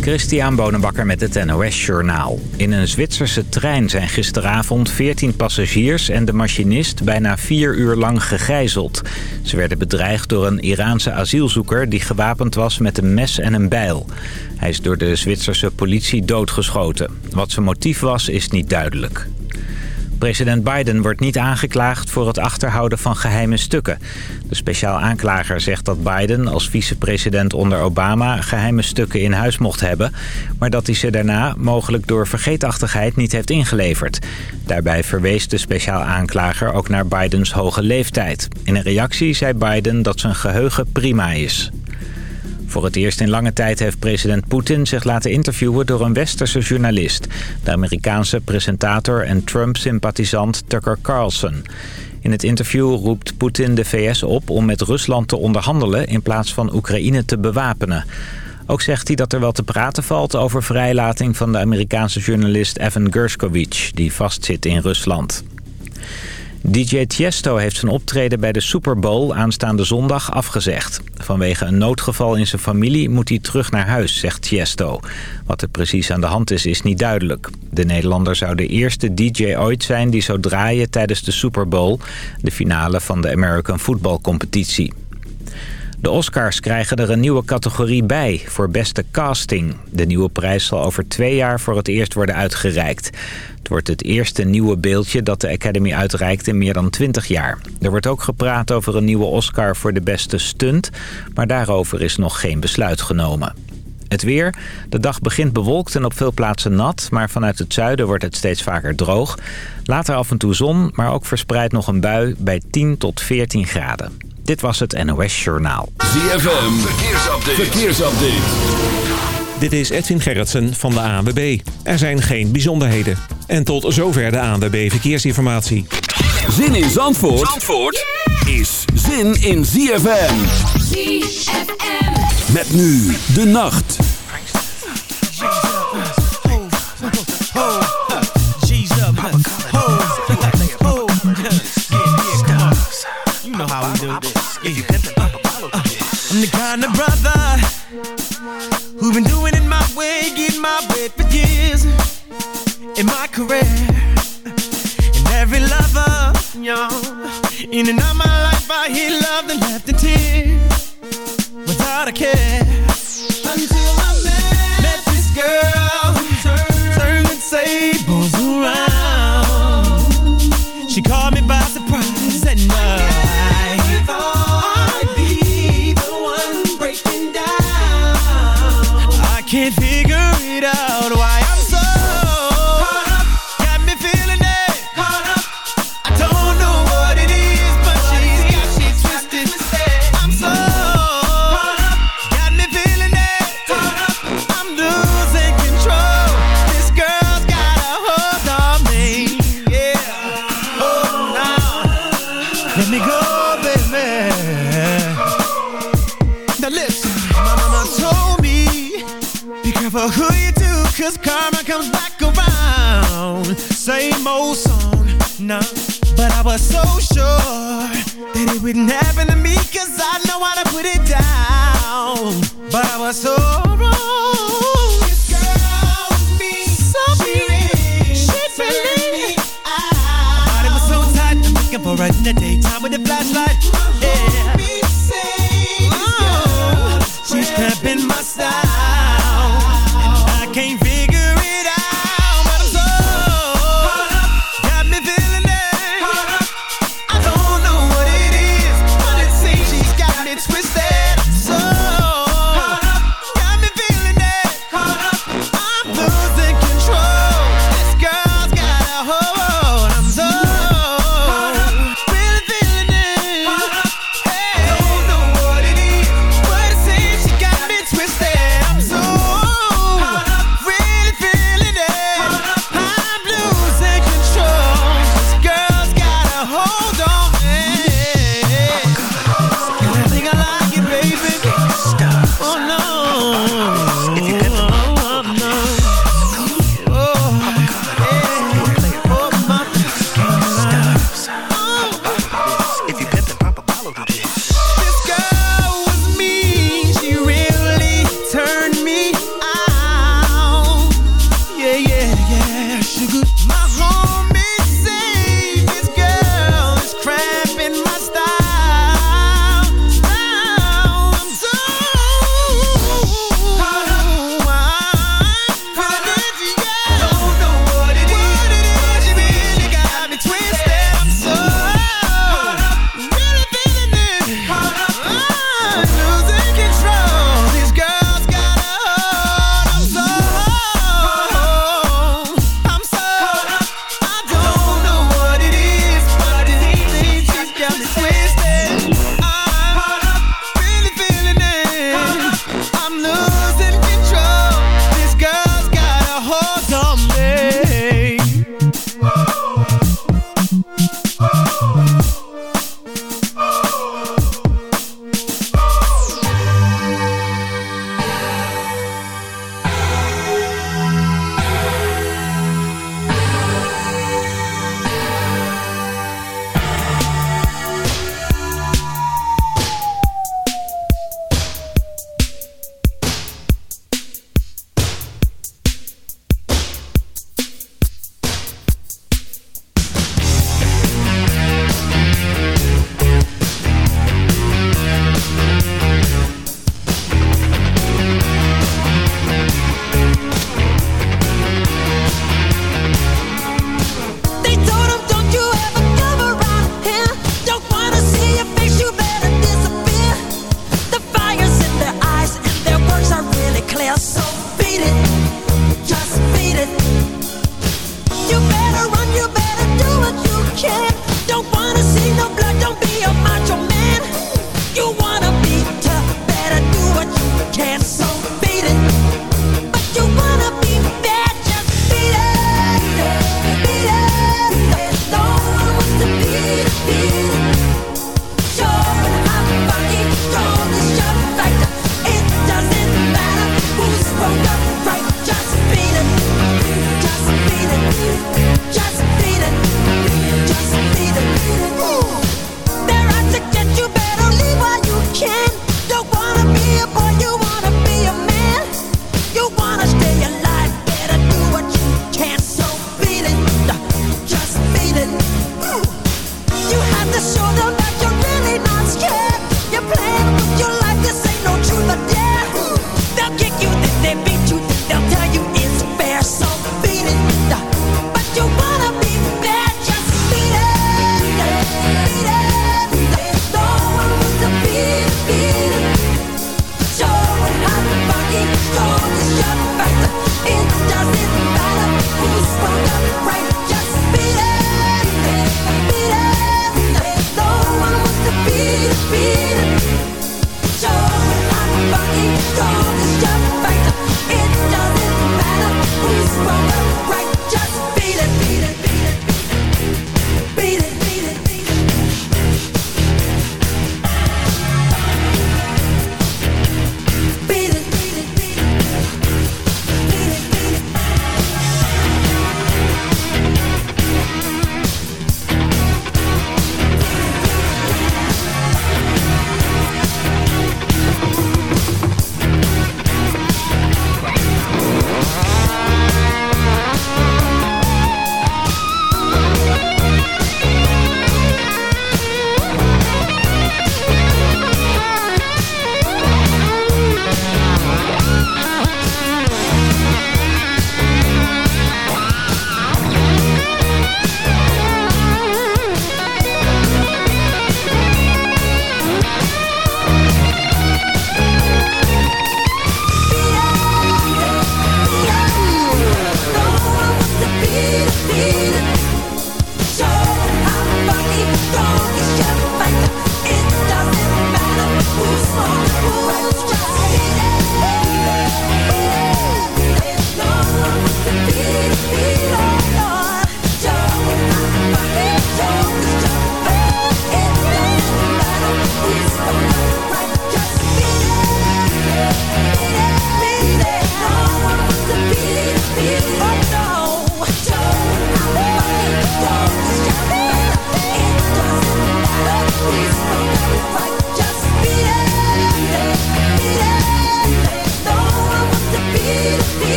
Christian Bonenbakker met het NOS Journaal. In een Zwitserse trein zijn gisteravond 14 passagiers en de machinist bijna vier uur lang gegijzeld. Ze werden bedreigd door een Iraanse asielzoeker die gewapend was met een mes en een bijl. Hij is door de Zwitserse politie doodgeschoten. Wat zijn motief was is niet duidelijk. President Biden wordt niet aangeklaagd voor het achterhouden van geheime stukken. De speciaal aanklager zegt dat Biden als vicepresident onder Obama geheime stukken in huis mocht hebben... maar dat hij ze daarna mogelijk door vergeetachtigheid niet heeft ingeleverd. Daarbij verwees de speciaal aanklager ook naar Bidens hoge leeftijd. In een reactie zei Biden dat zijn geheugen prima is. Voor het eerst in lange tijd heeft president Poetin zich laten interviewen door een westerse journalist. De Amerikaanse presentator en Trump-sympathisant Tucker Carlson. In het interview roept Poetin de VS op om met Rusland te onderhandelen in plaats van Oekraïne te bewapenen. Ook zegt hij dat er wel te praten valt over vrijlating van de Amerikaanse journalist Evan Gershkovich, die vastzit in Rusland. DJ Tiesto heeft zijn optreden bij de Super Bowl aanstaande zondag afgezegd. Vanwege een noodgeval in zijn familie moet hij terug naar huis, zegt Tiesto. Wat er precies aan de hand is, is niet duidelijk. De Nederlander zou de eerste DJ ooit zijn die zou draaien tijdens de Super Bowl... de finale van de American Football Competitie. De Oscars krijgen er een nieuwe categorie bij voor beste casting. De nieuwe prijs zal over twee jaar voor het eerst worden uitgereikt. Het wordt het eerste nieuwe beeldje dat de Academy uitreikt in meer dan 20 jaar. Er wordt ook gepraat over een nieuwe Oscar voor de beste stunt, maar daarover is nog geen besluit genomen. Het weer. De dag begint bewolkt en op veel plaatsen nat, maar vanuit het zuiden wordt het steeds vaker droog. Later af en toe zon, maar ook verspreid nog een bui bij 10 tot 14 graden. Dit was het NOS Journaal. ZFM, verkeersupdate. verkeersupdate. Dit is Edwin Gerritsen van de ANWB. Er zijn geen bijzonderheden. En tot zover de ANWB Verkeersinformatie. Zin in Zandvoort, Zandvoort is zin in ZFM. ZFM. Met nu de nacht. if you pimpin'. But I was so wrong. This girl with me, so she, really. I, body was so tight, I'm looking for her in the daytime with a flashlight.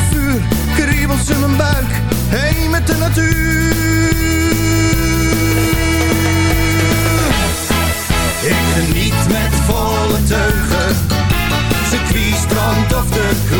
heilig vuur, kriebels in mijn buik, heen met de natuur. Ik geniet met volle teugen, circuit, strand of de kroeg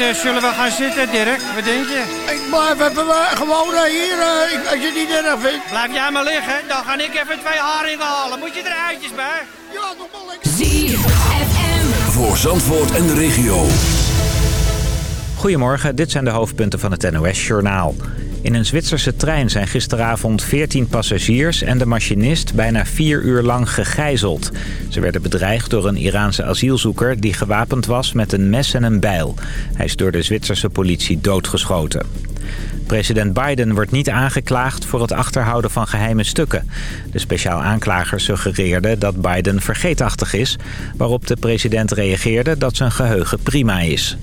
Eh, zullen we gaan zitten, Dirk? Wat denk je? Ik blijf even eh, gewoon eh, hier, ik- als je het niet erg vindt. Blijf jij maar liggen, dan ga ik even twee haringen halen. Moet je er uitjes bij? Ja, nog wel lekker. ZFM. Voor Zandvoort en de regio. Goedemorgen, dit zijn de hoofdpunten van het NOS-journaal. In een Zwitserse trein zijn gisteravond 14 passagiers en de machinist bijna vier uur lang gegijzeld. Ze werden bedreigd door een Iraanse asielzoeker die gewapend was met een mes en een bijl. Hij is door de Zwitserse politie doodgeschoten. President Biden wordt niet aangeklaagd voor het achterhouden van geheime stukken. De speciaal aanklager suggereerde dat Biden vergeetachtig is... waarop de president reageerde dat zijn geheugen prima is.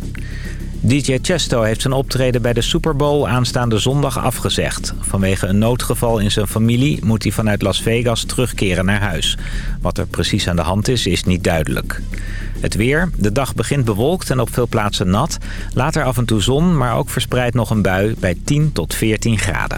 DJ Chesto heeft zijn optreden bij de Super Bowl aanstaande zondag afgezegd. Vanwege een noodgeval in zijn familie moet hij vanuit Las Vegas terugkeren naar huis. Wat er precies aan de hand is, is niet duidelijk. Het weer. De dag begint bewolkt en op veel plaatsen nat. Later af en toe zon, maar ook verspreid nog een bui bij 10 tot 14 graden.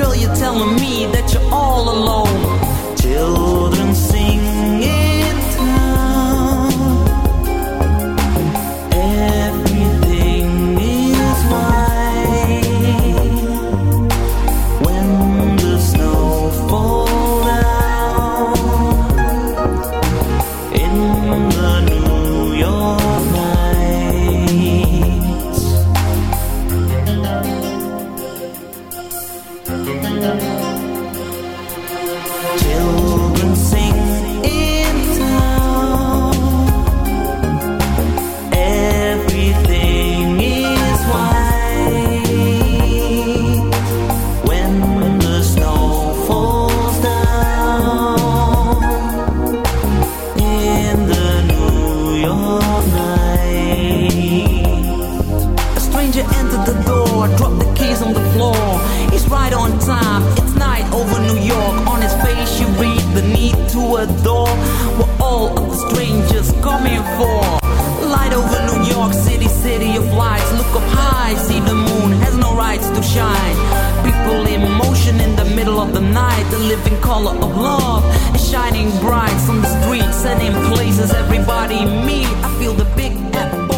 Girl, you're telling me that you're all alone. Children sing to adore. What all of the strangers coming for? Light over New York City, city of lights. Look up high, see the moon has no rights to shine. People in motion in the middle of the night. The living color of love is shining bright on the streets and in places everybody meet. I feel the big apple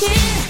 watching